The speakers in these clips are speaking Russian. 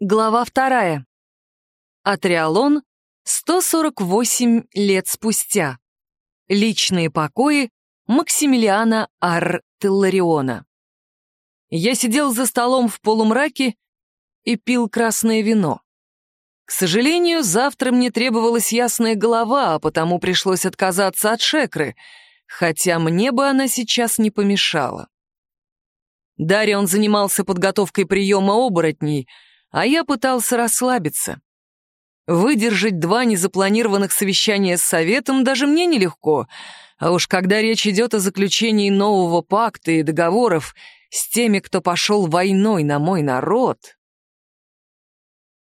Глава вторая. Атриалон 148 лет спустя. Личные покои Максимилиана Артиллариона. Я сидел за столом в полумраке и пил красное вино. К сожалению, завтра мне требовалась ясная голова, а потому пришлось отказаться от шекры, хотя мне бы она сейчас не помешала. Дарион занимался подготовкой приема оборотней — а я пытался расслабиться. Выдержать два незапланированных совещания с Советом даже мне нелегко, а уж когда речь идет о заключении нового пакта и договоров с теми, кто пошел войной на мой народ...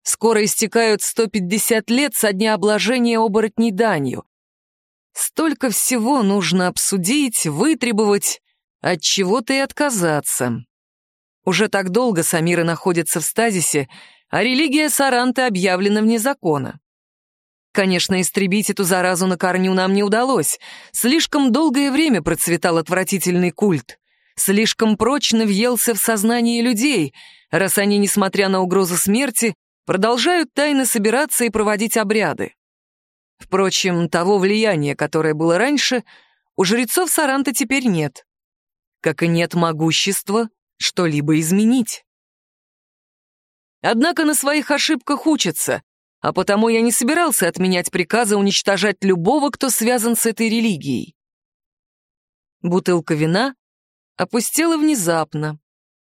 Скоро истекают 150 лет со дня обложения оборотней данью. Столько всего нужно обсудить, вытребовать, от чего-то и отказаться. Уже так долго Самира находится в стазисе, а религия Саранты объявлена вне закона. Конечно, истребить эту заразу на корню нам не удалось. Слишком долгое время процветал отвратительный культ. Слишком прочно въелся в сознание людей, раз они, несмотря на угрозу смерти, продолжают тайно собираться и проводить обряды. Впрочем, того влияния, которое было раньше, у жрецов Саранты теперь нет. Как и нет могущества что-либо изменить. Однако на своих ошибках учатся, а потому я не собирался отменять приказы уничтожать любого, кто связан с этой религией. Бутылка вина опустела внезапно.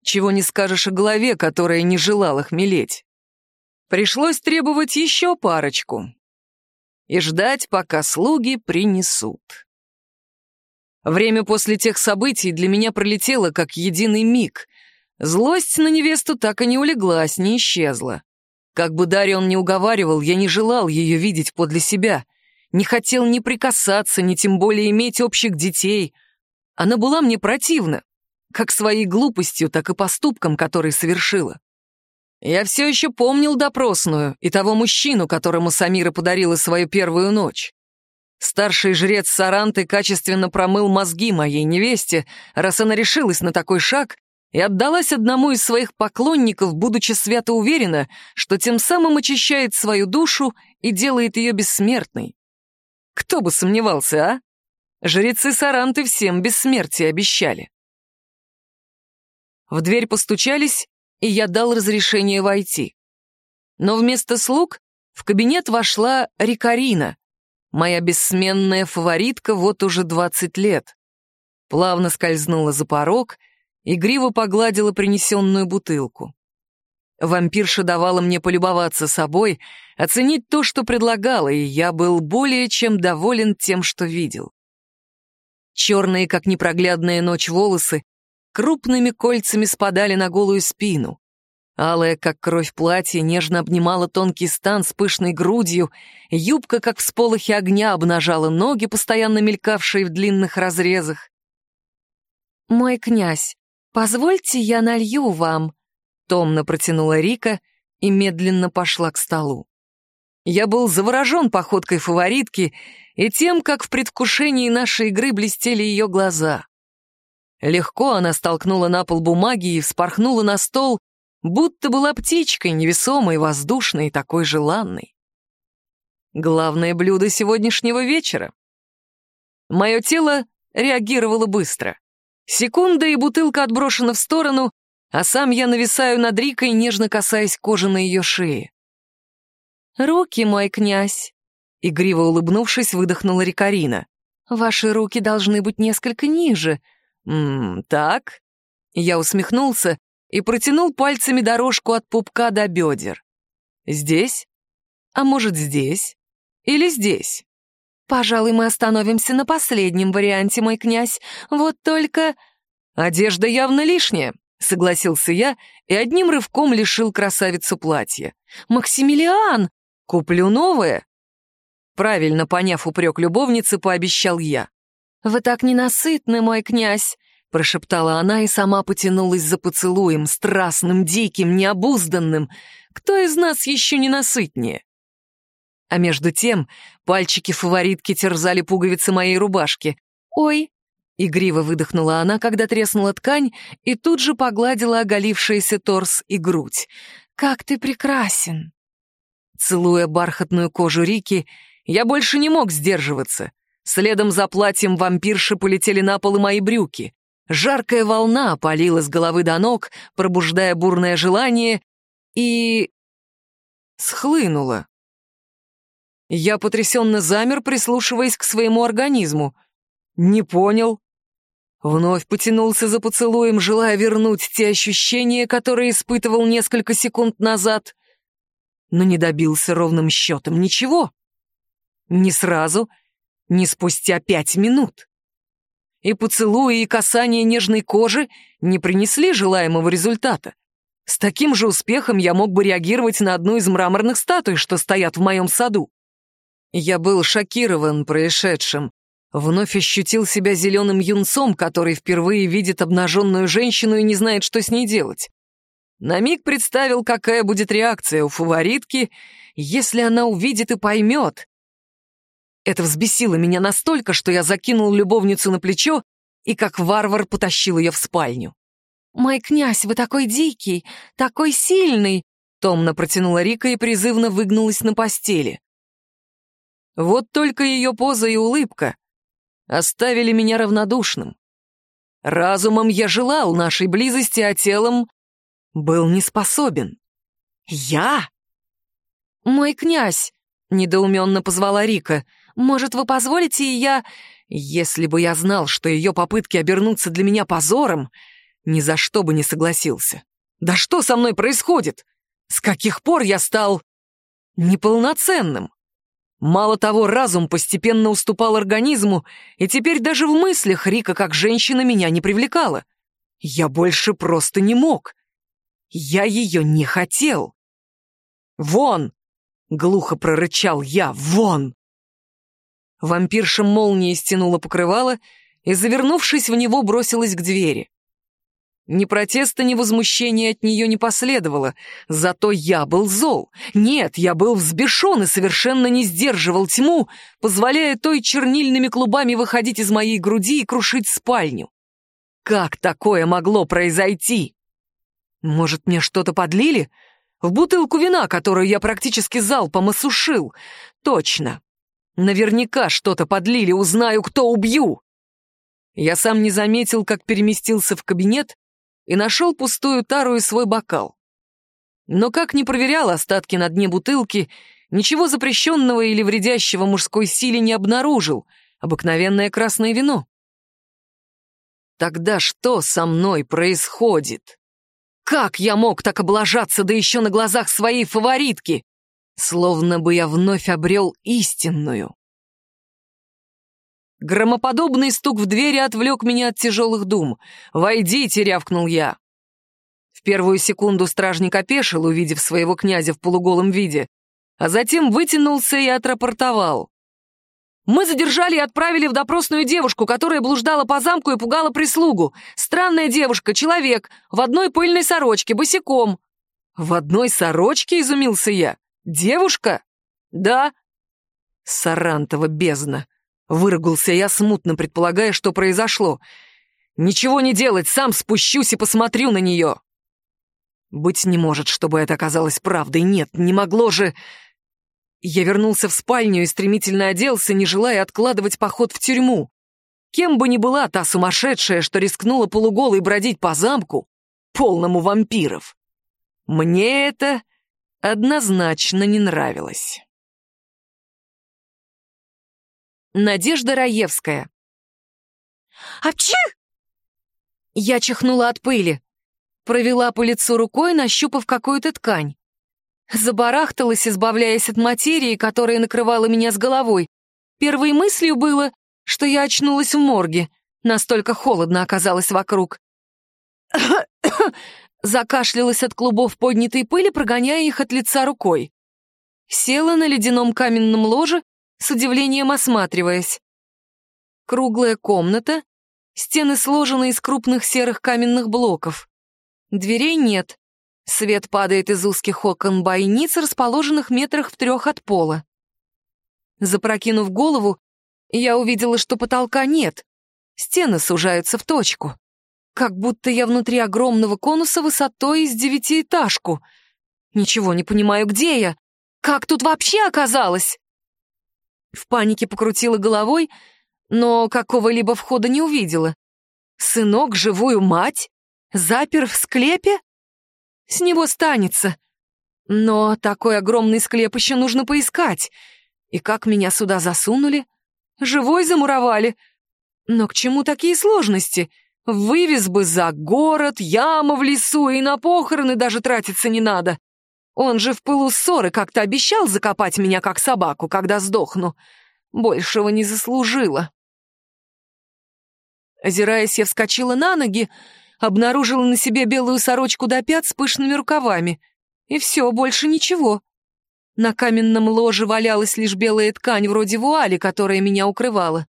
Чего не скажешь о голове, которая не желала хмелеть. Пришлось требовать еще парочку и ждать, пока слуги принесут. Время после тех событий для меня пролетело как единый миг. Злость на невесту так и не улеглась, не исчезла. Как бы Дарион не уговаривал, я не желал ее видеть подле себя. Не хотел ни прикасаться, ни тем более иметь общих детей. Она была мне противна, как своей глупостью, так и поступком, который совершила. Я все еще помнил допросную и того мужчину, которому Самира подарила свою первую ночь. Старший жрец Саранты качественно промыл мозги моей невесте, раз она решилась на такой шаг и отдалась одному из своих поклонников, будучи свято уверена, что тем самым очищает свою душу и делает ее бессмертной. Кто бы сомневался, а? Жрецы Саранты всем бессмертие обещали. В дверь постучались, и я дал разрешение войти. Но вместо слуг в кабинет вошла Рикарина, Моя бессменная фаворитка вот уже двадцать лет. Плавно скользнула за порог, игриво погладила принесенную бутылку. Вампирша давала мне полюбоваться собой, оценить то, что предлагала, и я был более чем доволен тем, что видел. Черные, как непроглядная ночь, волосы крупными кольцами спадали на голую спину. Алая, как кровь платье, нежно обнимала тонкий стан с пышной грудью, юбка, как всполохи огня, обнажала ноги, постоянно мелькавшие в длинных разрезах. «Мой князь, позвольте, я налью вам», — томно протянула Рика и медленно пошла к столу. Я был заворожен походкой фаворитки и тем, как в предвкушении нашей игры блестели ее глаза. Легко она столкнула на пол бумаги и вспорхнула на стол, будто была птичкой, невесомой, воздушной и такой желанной. Главное блюдо сегодняшнего вечера. Мое тело реагировало быстро. Секунда, и бутылка отброшена в сторону, а сам я нависаю над Рикой, нежно касаясь кожи на ее шее. «Руки, мой князь!» Игриво улыбнувшись, выдохнула Рикарина. «Ваши руки должны быть несколько ниже». «Ммм, так?» Я усмехнулся и протянул пальцами дорожку от пупка до бедер. Здесь? А может, здесь? Или здесь? Пожалуй, мы остановимся на последнем варианте, мой князь. Вот только... Одежда явно лишняя, согласился я и одним рывком лишил красавицу платья. «Максимилиан! Куплю новое!» Правильно поняв упрек любовницы, пообещал я. «Вы так ненасытны, мой князь!» — прошептала она и сама потянулась за поцелуем, страстным, диким, необузданным. Кто из нас еще ненасытнее? А между тем пальчики фаворитки терзали пуговицы моей рубашки. «Ой!» — игриво выдохнула она, когда треснула ткань, и тут же погладила оголившийся торс и грудь. как ты прекрасен!» Целуя бархатную кожу Рики, я больше не мог сдерживаться. Следом за платьем вампирши полетели на пол и мои брюки. Жаркая волна опалила с головы до ног, пробуждая бурное желание, и... схлынула. Я потрясенно замер, прислушиваясь к своему организму. Не понял. Вновь потянулся за поцелуем, желая вернуть те ощущения, которые испытывал несколько секунд назад. Но не добился ровным счетом ничего. Не сразу, не спустя пять минут. И поцелуи, и касание нежной кожи не принесли желаемого результата. С таким же успехом я мог бы реагировать на одну из мраморных статуй, что стоят в моем саду. Я был шокирован происшедшим. Вновь ощутил себя зеленым юнцом, который впервые видит обнаженную женщину и не знает, что с ней делать. На миг представил, какая будет реакция у фаворитки, если она увидит и поймет. Это взбесило меня настолько, что я закинул любовницу на плечо и как варвар потащил ее в спальню. «Мой князь, вы такой дикий, такой сильный!» Томно протянула Рика и призывно выгнулась на постели. Вот только ее поза и улыбка оставили меня равнодушным. Разумом я желал нашей близости, а телом был не способен. Я? «Мой князь!» — недоуменно позвала Рика. «Может, вы позволите, и я...» Если бы я знал, что ее попытки обернуться для меня позором, ни за что бы не согласился. Да что со мной происходит? С каких пор я стал неполноценным? Мало того, разум постепенно уступал организму, и теперь даже в мыслях Рика как женщина меня не привлекала. Я больше просто не мог. Я ее не хотел. «Вон!» — глухо прорычал я. «Вон!» Вампирша молнией стянула покрывало и, завернувшись в него, бросилась к двери. Ни протеста, ни возмущения от нее не последовало, зато я был зол. Нет, я был взбешен и совершенно не сдерживал тьму, позволяя той чернильными клубами выходить из моей груди и крушить спальню. Как такое могло произойти? Может, мне что-то подлили? В бутылку вина, которую я практически залпом осушил. Точно. Наверняка что-то подлили, узнаю, кто убью. Я сам не заметил, как переместился в кабинет и нашел пустую тару и свой бокал. Но как ни проверял остатки на дне бутылки, ничего запрещенного или вредящего мужской силе не обнаружил, обыкновенное красное вино. Тогда что со мной происходит? Как я мог так облажаться, да еще на глазах своей фаворитки? Словно бы я вновь обрел истинную. Громоподобный стук в двери отвлек меня от тяжелых дум. «Войдите!» — рявкнул я. В первую секунду стражник опешил, увидев своего князя в полуголом виде, а затем вытянулся и отрапортовал. «Мы задержали и отправили в допросную девушку, которая блуждала по замку и пугала прислугу. Странная девушка, человек, в одной пыльной сорочке, босиком». «В одной сорочке?» — изумился я. «Девушка?» «Да». «Сарантова бездна!» Выругался я, смутно предполагая, что произошло. «Ничего не делать, сам спущусь и посмотрю на нее!» Быть не может, чтобы это оказалось правдой. Нет, не могло же... Я вернулся в спальню и стремительно оделся, не желая откладывать поход в тюрьму. Кем бы ни была та сумасшедшая, что рискнула полуголой бродить по замку, полному вампиров. Мне это однозначно не нравилось. Надежда Раевская. «Апчи!» Я чихнула от пыли. Провела по лицу рукой, нащупав какую-то ткань. Забарахталась, избавляясь от материи, которая накрывала меня с головой. Первой мыслью было, что я очнулась в морге. Настолько холодно оказалось вокруг. Закашлялась от клубов поднятой пыли, прогоняя их от лица рукой. Села на ледяном каменном ложе с удивлением осматриваясь. Круглая комната, стены сложены из крупных серых каменных блоков. Дверей нет. Свет падает из узких окон бойниц, расположенных метрах в трех от пола. Запрокинув голову, я увидела, что потолка нет. Стены сужаются в точку. Как будто я внутри огромного конуса высотой из девятиэтажку. Ничего не понимаю, где я? Как тут вообще оказалось? В панике покрутила головой, но какого-либо входа не увидела. Сынок, живую мать? Запер в склепе? С него станется. Но такой огромный склеп еще нужно поискать. И как меня сюда засунули? Живой замуровали. Но к чему такие сложности? Вывез бы за город, яма в лесу, и на похороны даже тратиться не надо. Он же в пылу ссоры как-то обещал закопать меня как собаку, когда сдохну. Большего не заслужила. Озираясь, я вскочила на ноги, обнаружила на себе белую сорочку до пят с пышными рукавами. И все, больше ничего. На каменном ложе валялась лишь белая ткань вроде вуали, которая меня укрывала.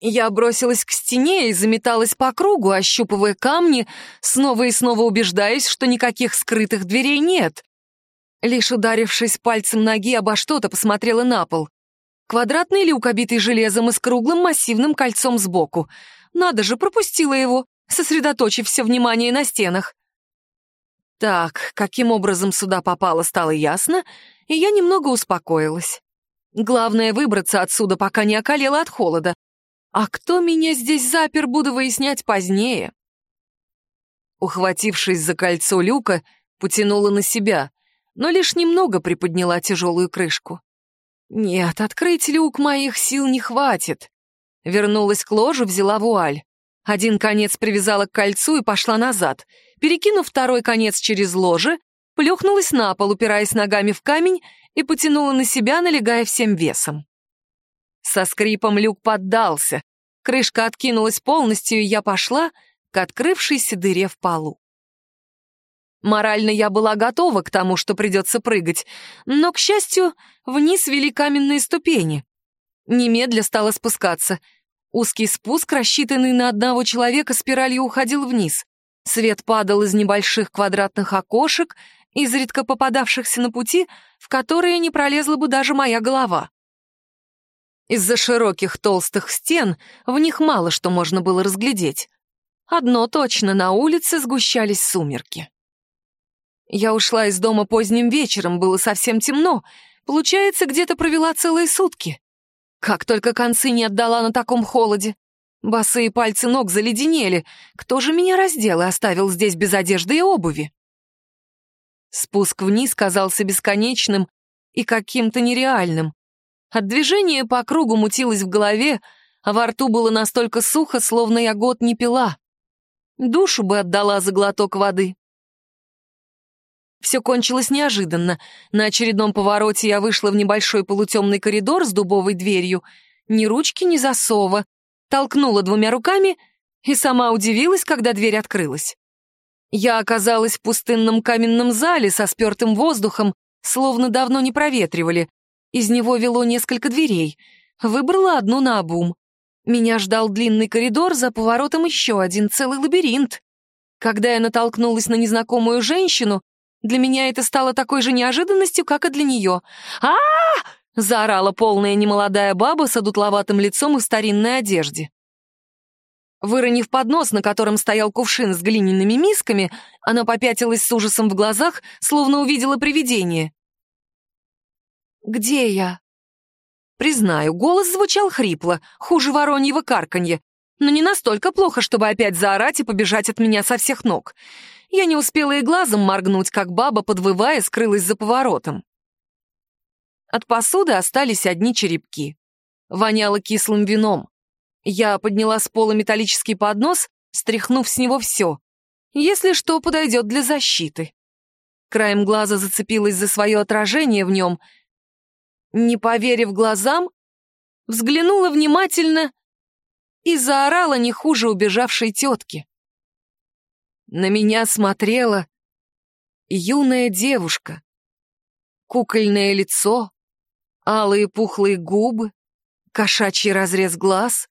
Я бросилась к стене и заметалась по кругу, ощупывая камни, снова и снова убеждаясь, что никаких скрытых дверей нет. Лишь ударившись пальцем ноги обо что-то, посмотрела на пол. Квадратный люк, обитый железом и с круглым массивным кольцом сбоку. Надо же, пропустила его, сосредоточив все внимание на стенах. Так, каким образом сюда попало, стало ясно, и я немного успокоилась. Главное — выбраться отсюда, пока не околела от холода. А кто меня здесь запер, буду выяснять позднее. Ухватившись за кольцо люка, потянула на себя, но лишь немного приподняла тяжелую крышку. Нет, открыть люк моих сил не хватит. Вернулась к ложу, взяла вуаль. Один конец привязала к кольцу и пошла назад. Перекинув второй конец через ложе, плюхнулась на пол, упираясь ногами в камень и потянула на себя, налегая всем весом. Со скрипом люк поддался. Крышка откинулась полностью, и я пошла к открывшейся дыре в полу. Морально я была готова к тому, что придется прыгать, но, к счастью, вниз вели каменные ступени. Немедля стала спускаться. Узкий спуск, рассчитанный на одного человека, спиралью уходил вниз. Свет падал из небольших квадратных окошек, изредка попадавшихся на пути, в которые не пролезла бы даже моя голова. Из-за широких толстых стен в них мало что можно было разглядеть. Одно точно, на улице сгущались сумерки. Я ушла из дома поздним вечером, было совсем темно. Получается, где-то провела целые сутки. Как только концы не отдала на таком холоде. Босые пальцы ног заледенели. Кто же меня раздел и оставил здесь без одежды и обуви? Спуск вниз казался бесконечным и каким-то нереальным. От движения по кругу мутилось в голове, а во рту было настолько сухо, словно я год не пила. Душу бы отдала за глоток воды. Все кончилось неожиданно. На очередном повороте я вышла в небольшой полутемный коридор с дубовой дверью. Ни ручки, ни засова. Толкнула двумя руками и сама удивилась, когда дверь открылась. Я оказалась в пустынном каменном зале со спертым воздухом, словно давно не проветривали. Из него вело несколько дверей. Выбрала одну на обум. Меня ждал длинный коридор, за поворотом еще один целый лабиринт. Когда я натолкнулась на незнакомую женщину, для меня это стало такой же неожиданностью, как и для нее. а, -а, -а заорала полная немолодая баба с одутловатым лицом и в старинной одежде. Выронив поднос, на котором стоял кувшин с глиняными мисками, она попятилась с ужасом в глазах, словно увидела привидение. «Где я?» Признаю, голос звучал хрипло, хуже вороньего карканья, но не настолько плохо, чтобы опять заорать и побежать от меня со всех ног. Я не успела и глазом моргнуть, как баба, подвывая, скрылась за поворотом. От посуды остались одни черепки. Воняло кислым вином. Я подняла с пола металлический поднос, стряхнув с него все. Если что, подойдет для защиты. Краем глаза зацепилась за свое отражение в нем не поверив глазам, взглянула внимательно и заорала не хуже убежавшей тетки. На меня смотрела юная девушка. Кукольное лицо, алые пухлые губы, кошачий разрез глаз.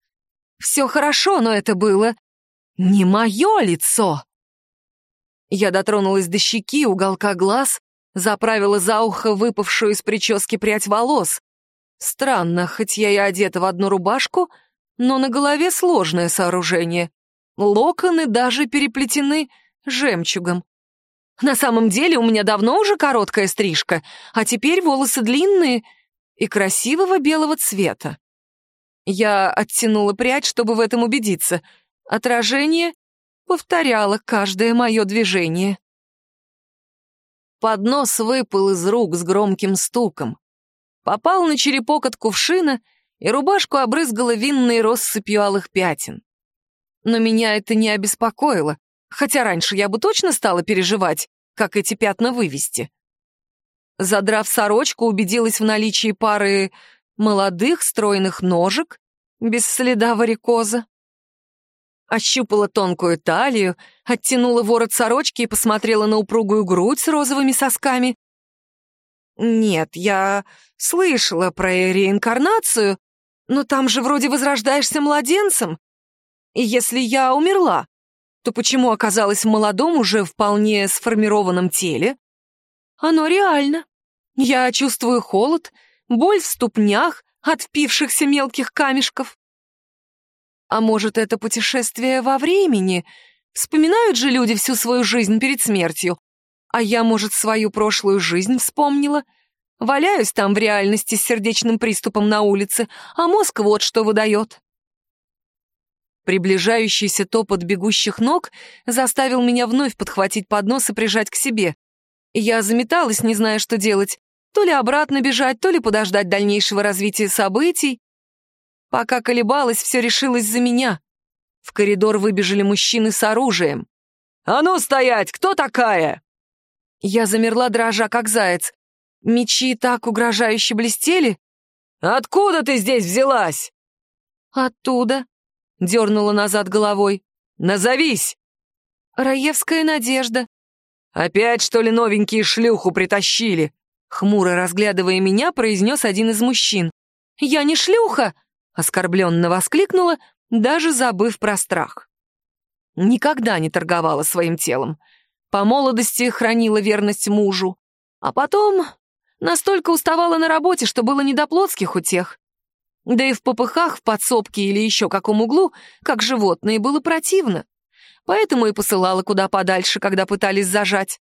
Все хорошо, но это было не мое лицо. Я дотронулась до щеки, уголка глаз, заправила за ухо выпавшую из прически прядь волос. Странно, хоть я и одета в одну рубашку, но на голове сложное сооружение. Локоны даже переплетены жемчугом. На самом деле у меня давно уже короткая стрижка, а теперь волосы длинные и красивого белого цвета. Я оттянула прядь, чтобы в этом убедиться. Отражение повторяло каждое мое движение. Поднос выпал из рук с громким стуком. Попал на черепок от кувшина, и рубашку обрызгала винной россыпью алых пятен. Но меня это не обеспокоило, хотя раньше я бы точно стала переживать, как эти пятна вывести. Задрав сорочку, убедилась в наличии пары молодых стройных ножек, без следа варикоза. Ощупала тонкую талию, оттянула ворот сорочки и посмотрела на упругую грудь с розовыми сосками. Нет, я слышала про реинкарнацию, но там же вроде возрождаешься младенцем. И если я умерла, то почему оказалась в молодом, уже вполне сформированном теле? Оно реально. Я чувствую холод, боль в ступнях от впившихся мелких камешков. А может, это путешествие во времени? Вспоминают же люди всю свою жизнь перед смертью. А я, может, свою прошлую жизнь вспомнила? Валяюсь там в реальности с сердечным приступом на улице, а мозг вот что выдает. Приближающийся топот бегущих ног заставил меня вновь подхватить поднос и прижать к себе. Я заметалась, не зная, что делать. То ли обратно бежать, то ли подождать дальнейшего развития событий. Пока колебалась, все решилось за меня. В коридор выбежали мужчины с оружием. «А ну стоять! Кто такая?» Я замерла, дрожа, как заяц. Мечи так угрожающе блестели. «Откуда ты здесь взялась?» «Оттуда», дернула назад головой. «Назовись!» «Раевская Надежда». «Опять, что ли, новенькие шлюху притащили?» Хмуро разглядывая меня, произнес один из мужчин. «Я не шлюха!» — оскорбленно воскликнула, даже забыв про страх. Никогда не торговала своим телом. По молодости хранила верность мужу. А потом настолько уставала на работе, что было не до плотских утех. Да и в попыхах, в подсобке или еще каком углу, как животные, было противно. Поэтому и посылала куда подальше, когда пытались зажать.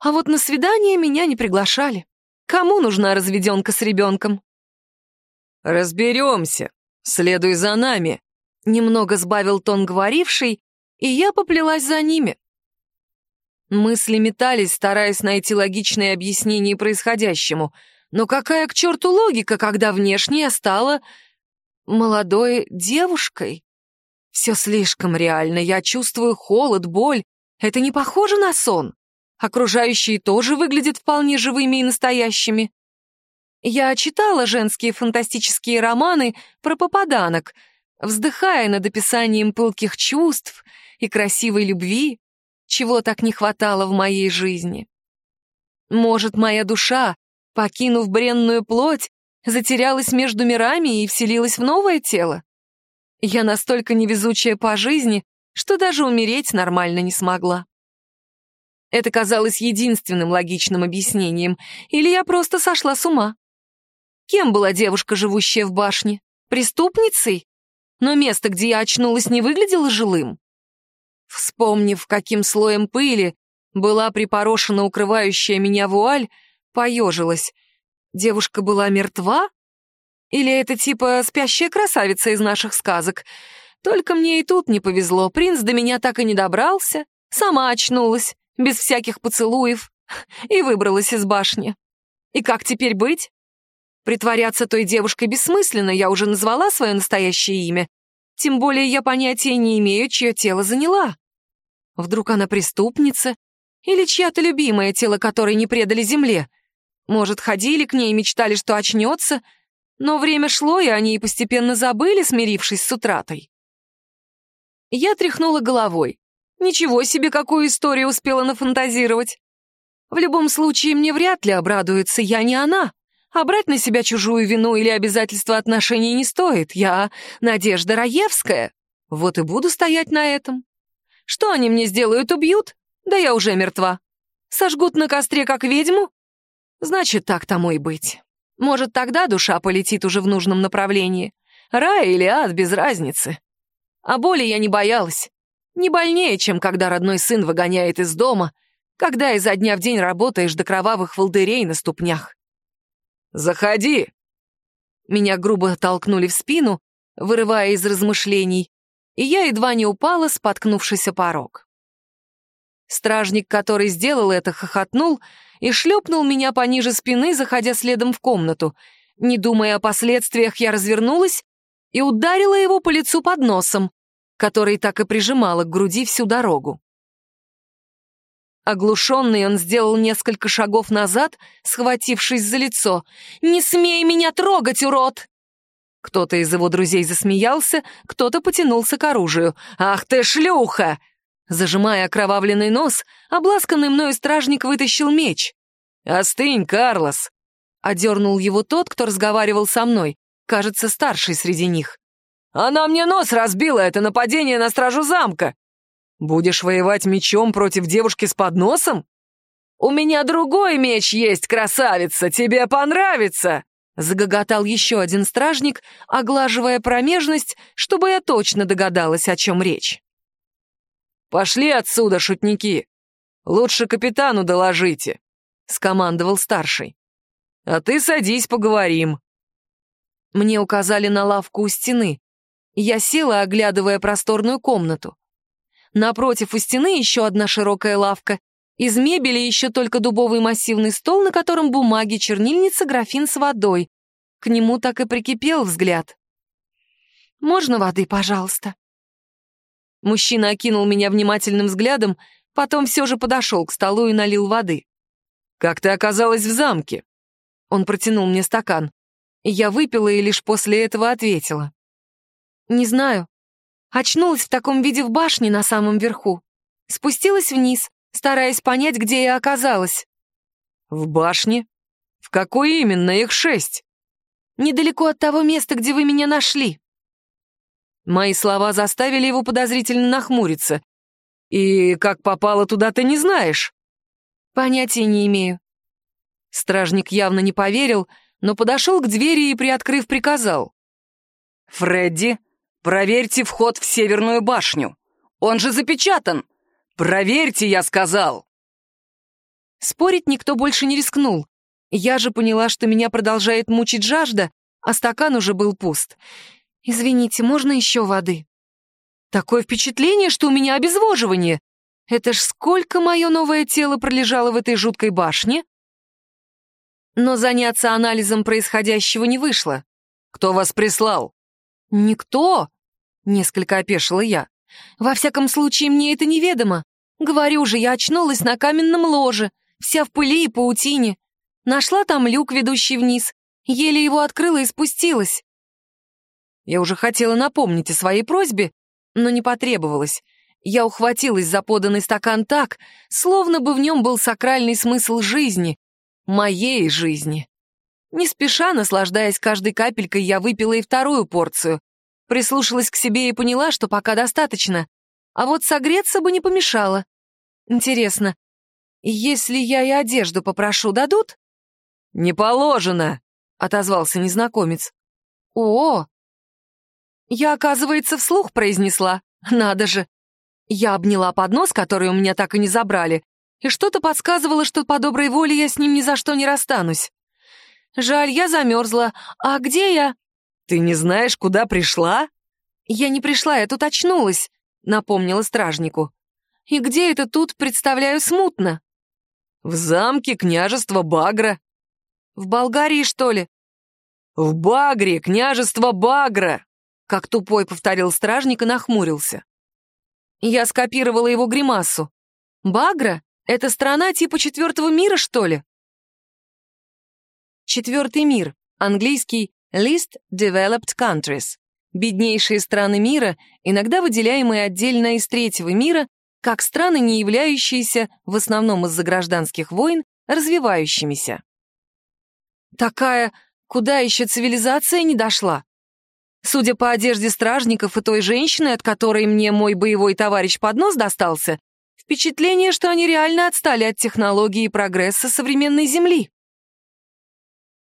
А вот на свидание меня не приглашали. Кому нужна разведенка с ребенком? «Разберемся. Следуй за нами», — немного сбавил тон говоривший, и я поплелась за ними. Мысли метались, стараясь найти логичное объяснение происходящему — но какая к черту логика, когда внешне я стала молодой девушкой? Все слишком реально, я чувствую холод, боль. Это не похоже на сон. Окружающие тоже выглядят вполне живыми и настоящими. Я читала женские фантастические романы про попаданок, вздыхая над описанием пылких чувств и красивой любви, чего так не хватало в моей жизни. Может, моя душа покинув бренную плоть, затерялась между мирами и вселилась в новое тело. Я настолько невезучая по жизни, что даже умереть нормально не смогла. Это казалось единственным логичным объяснением, или я просто сошла с ума. Кем была девушка, живущая в башне? Преступницей? Но место, где я очнулась, не выглядело жилым. Вспомнив, каким слоем пыли была припорошена укрывающая меня вуаль, поежилась. Девушка была мертва? Или это типа спящая красавица из наших сказок? Только мне и тут не повезло, принц до меня так и не добрался. Сама очнулась, без всяких поцелуев, и выбралась из башни. И как теперь быть? Притворяться той девушкой бессмысленно, я уже назвала свое настоящее имя. Тем более я понятия не имею, чье тело заняла. Вдруг она преступница? Или чья-то любимое тело, которой не предали земле? Может, ходили к ней и мечтали, что очнется, но время шло, и они постепенно забыли, смирившись с утратой. Я тряхнула головой. Ничего себе, какую историю успела нафантазировать. В любом случае, мне вряд ли обрадуется, я не она. А брать на себя чужую вину или обязательства отношений не стоит. Я Надежда Раевская. Вот и буду стоять на этом. Что они мне сделают, убьют? Да я уже мертва. Сожгут на костре, как ведьму? Значит, так тому и быть. Может, тогда душа полетит уже в нужном направлении. Рай или ад, без разницы. А боли я не боялась. Не больнее, чем когда родной сын выгоняет из дома, когда изо дня в день работаешь до кровавых волдырей на ступнях. «Заходи!» Меня грубо толкнули в спину, вырывая из размышлений, и я едва не упала, споткнувшись о порог. Стражник, который сделал это, хохотнул и шлепнул меня пониже спины, заходя следом в комнату. Не думая о последствиях, я развернулась и ударила его по лицу под носом, который так и прижимала к груди всю дорогу. Оглушенный, он сделал несколько шагов назад, схватившись за лицо. «Не смей меня трогать, урод!» Кто-то из его друзей засмеялся, кто-то потянулся к оружию. «Ах ты шлюха!» Зажимая окровавленный нос, обласканный мною стражник вытащил меч. «Остынь, Карлос!» Одернул его тот, кто разговаривал со мной, кажется, старший среди них. «Она мне нос разбила, это нападение на стражу замка! Будешь воевать мечом против девушки с подносом? У меня другой меч есть, красавица, тебе понравится!» Загоготал еще один стражник, оглаживая промежность, чтобы я точно догадалась, о чем речь. «Пошли отсюда, шутники! Лучше капитану доложите!» — скомандовал старший. «А ты садись, поговорим». Мне указали на лавку у стены. Я села, оглядывая просторную комнату. Напротив у стены еще одна широкая лавка. Из мебели еще только дубовый массивный стол, на котором бумаги, чернильница, графин с водой. К нему так и прикипел взгляд. «Можно воды, пожалуйста?» Мужчина окинул меня внимательным взглядом, потом все же подошел к столу и налил воды. «Как ты оказалась в замке?» Он протянул мне стакан. Я выпила и лишь после этого ответила. «Не знаю. Очнулась в таком виде в башне на самом верху. Спустилась вниз, стараясь понять, где я оказалась. «В башне? В какой именно? Их шесть?» «Недалеко от того места, где вы меня нашли». Мои слова заставили его подозрительно нахмуриться. «И как попала туда, ты не знаешь?» «Понятия не имею». Стражник явно не поверил, но подошел к двери и, приоткрыв, приказал. «Фредди, Проверьте вход в Северную башню. Он же запечатан. Проверьте, я сказал. Спорить никто больше не рискнул. Я же поняла, что меня продолжает мучить жажда, а стакан уже был пуст. «Извините, можно еще воды?» «Такое впечатление, что у меня обезвоживание. Это ж сколько мое новое тело пролежало в этой жуткой башне?» Но заняться анализом происходящего не вышло. «Кто вас прислал?» «Никто!» Несколько опешила я. «Во всяком случае, мне это неведомо. Говорю же, я очнулась на каменном ложе, вся в пыли и паутине. Нашла там люк, ведущий вниз. Еле его открыла и спустилась». Я уже хотела напомнить о своей просьбе, но не потребовалось. Я ухватилась за поданный стакан так, словно бы в нем был сакральный смысл жизни, моей жизни. Не спеша, наслаждаясь каждой капелькой, я выпила и вторую порцию, Прислушалась к себе и поняла, что пока достаточно. А вот согреться бы не помешало. Интересно, если я и одежду попрошу, дадут? «Не положено», — отозвался незнакомец. «О!» Я, оказывается, вслух произнесла. Надо же. Я обняла поднос, который у меня так и не забрали, и что-то подсказывало, что по доброй воле я с ним ни за что не расстанусь. Жаль, я замерзла. А где я? «Ты не знаешь, куда пришла?» «Я не пришла, я тут очнулась», — напомнила стражнику. «И где это тут, представляю смутно?» «В замке княжества Багра». «В Болгарии, что ли?» «В Багре, княжество Багра!» Как тупой повторил стражник и нахмурился. Я скопировала его гримасу. «Багра? Это страна типа четвертого мира, что ли?» Четвертый мир. Английский List Developed Countries — беднейшие страны мира, иногда выделяемые отдельно из третьего мира, как страны, не являющиеся, в основном из-за гражданских войн, развивающимися. Такая, куда еще цивилизация не дошла? Судя по одежде стражников и той женщины, от которой мне мой боевой товарищ под нос достался, впечатление, что они реально отстали от технологии и прогресса современной Земли.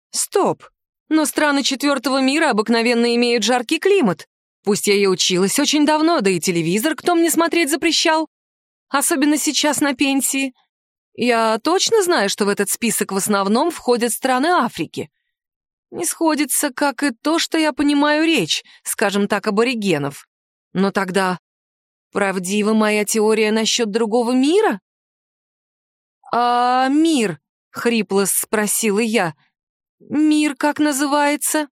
Стоп! Но страны четвертого мира обыкновенно имеют жаркий климат. Пусть я и училась очень давно, да и телевизор кто мне смотреть запрещал. Особенно сейчас на пенсии. Я точно знаю, что в этот список в основном входят страны Африки. Не сходится, как и то, что я понимаю речь, скажем так, аборигенов. Но тогда правдива моя теория насчет другого мира? «А мир?» — хрипло спросила я. «Мир как называется?»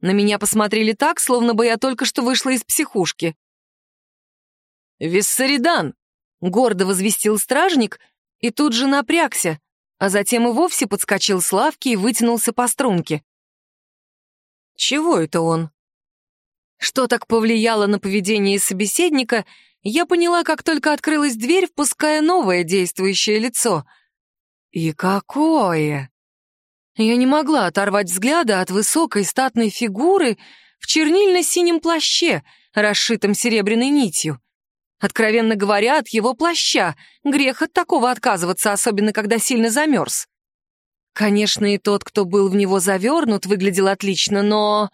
На меня посмотрели так, словно бы я только что вышла из психушки. «Виссаридан!» — гордо возвестил стражник и тут же напрягся, а затем и вовсе подскочил с лавки и вытянулся по струнке. Чего это он? Что так повлияло на поведение собеседника, я поняла, как только открылась дверь, впуская новое действующее лицо. И какое! Я не могла оторвать взгляда от высокой статной фигуры в чернильно-синем плаще, расшитом серебряной нитью. Откровенно говоря, от его плаща. Грех от такого отказываться, особенно когда сильно замерз. Конечно, и тот, кто был в него завернут, выглядел отлично, но...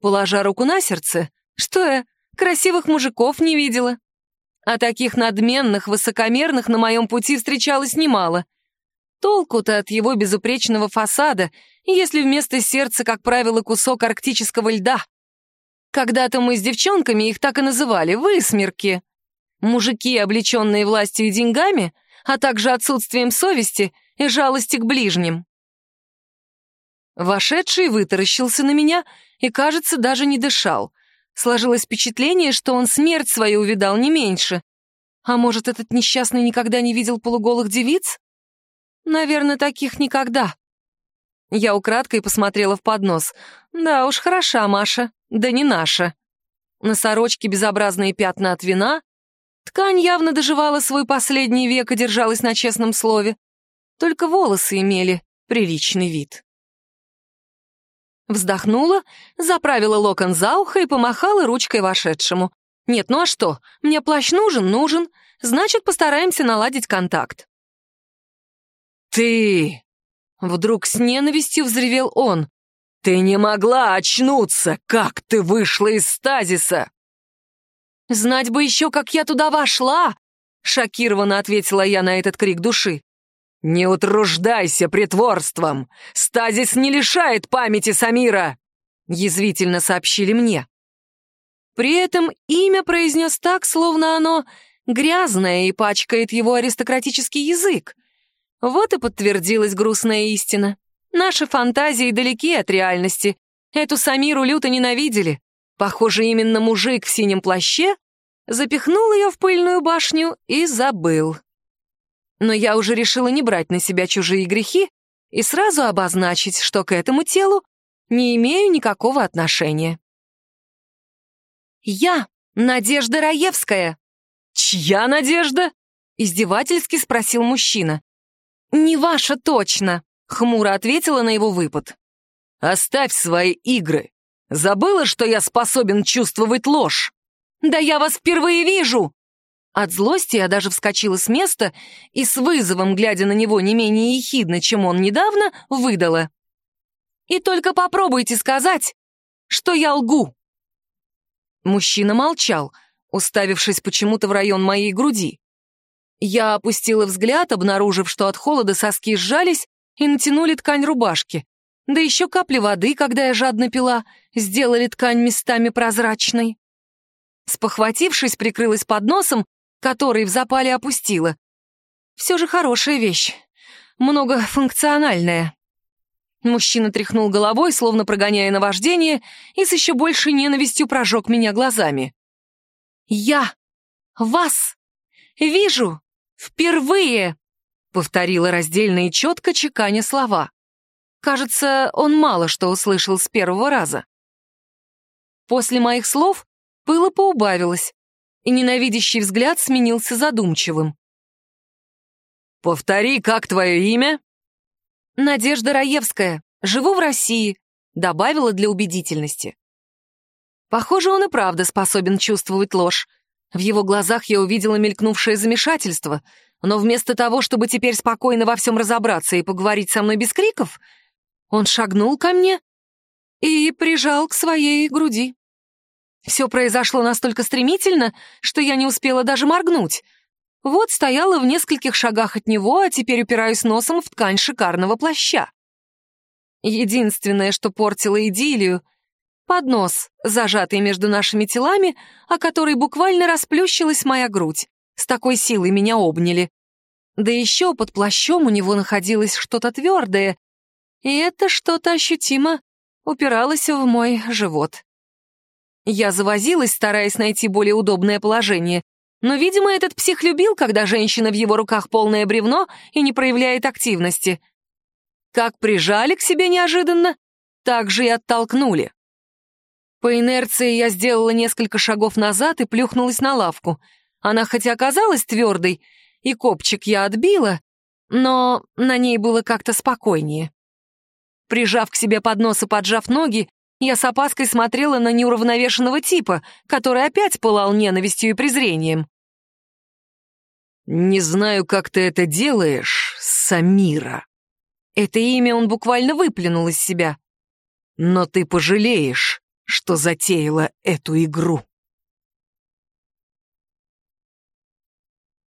Положа руку на сердце, что я, красивых мужиков не видела. А таких надменных, высокомерных на моем пути встречалось немало. Толку-то от его безупречного фасада, если вместо сердца, как правило, кусок арктического льда. Когда-то мы с девчонками их так и называли — высмерки. Мужики, облеченные властью и деньгами, а также отсутствием совести и жалости к ближним. Вошедший вытаращился на меня и, кажется, даже не дышал. Сложилось впечатление, что он смерть свою увидал не меньше. А может, этот несчастный никогда не видел полуголых девиц? Наверное, таких никогда. Я украдкой посмотрела в поднос. Да уж, хороша Маша, да не наша. На сорочке безобразные пятна от вина. Ткань явно доживала свой последний век и держалась на честном слове. Только волосы имели приличный вид. Вздохнула, заправила локон за ухо и помахала ручкой вошедшему. «Нет, ну а что? Мне плащ нужен? Нужен. Значит, постараемся наладить контакт». «Ты!» Вдруг с ненавистью взревел он. «Ты не могла очнуться! Как ты вышла из стазиса?» «Знать бы еще, как я туда вошла!» Шокированно ответила я на этот крик души. «Не утруждайся притворством! Стазис не лишает памяти Самира!» Язвительно сообщили мне. При этом имя произнес так, словно оно грязное и пачкает его аристократический язык. Вот и подтвердилась грустная истина. Наши фантазии далеки от реальности. Эту Самиру люто ненавидели. Похоже, именно мужик в синем плаще запихнул ее в пыльную башню и забыл. Но я уже решила не брать на себя чужие грехи и сразу обозначить, что к этому телу не имею никакого отношения. «Я Надежда Раевская». «Чья Надежда?» — издевательски спросил мужчина. «Не ваша точно», — хмуро ответила на его выпад. «Оставь свои игры. Забыла, что я способен чувствовать ложь?» «Да я вас впервые вижу!» От злости я даже вскочила с места и с вызовом, глядя на него не менее ехидно, чем он недавно, выдала. «И только попробуйте сказать, что я лгу!» Мужчина молчал, уставившись почему-то в район моей груди. Я опустила взгляд, обнаружив, что от холода соски сжались и натянули ткань рубашки. Да еще капли воды, когда я жадно пила, сделали ткань местами прозрачной. Спохватившись, прикрылась под носом, который в запале опустила. Все же хорошая вещь, многофункциональная. Мужчина тряхнул головой, словно прогоняя наваждение, и с еще большей ненавистью прожег меня глазами. «Я вас вижу «Впервые!» — повторила раздельно и четко чеканя слова. Кажется, он мало что услышал с первого раза. После моих слов пыло поубавилось, и ненавидящий взгляд сменился задумчивым. «Повтори, как твое имя?» «Надежда Раевская. Живу в России», — добавила для убедительности. Похоже, он и правда способен чувствовать ложь, в его глазах я увидела мелькнувшее замешательство, но вместо того, чтобы теперь спокойно во всем разобраться и поговорить со мной без криков, он шагнул ко мне и прижал к своей груди. Все произошло настолько стремительно, что я не успела даже моргнуть. Вот стояла в нескольких шагах от него, а теперь упираюсь носом в ткань шикарного плаща. Единственное, что портило идиллию — поднос, зажатый между нашими телами, о который буквально расплющилась моя грудь. С такой силой меня обняли. Да еще под плащом у него находилось что-то твердое, и это что-то ощутимо упиралось в мой живот. Я завозилась, стараясь найти более удобное положение, но, видимо, этот псих любил, когда женщина в его руках полное бревно и не проявляет активности. Как прижали к себе неожиданно, так же и оттолкнули. По инерции я сделала несколько шагов назад и плюхнулась на лавку. Она хоть и оказалась твердой, и копчик я отбила, но на ней было как-то спокойнее. Прижав к себе поднос и поджав ноги, я с опаской смотрела на неуравновешенного типа, который опять пылал ненавистью и презрением. «Не знаю, как ты это делаешь, Самира». Это имя он буквально выплюнул из себя. «Но ты пожалеешь, что затеяла эту игру».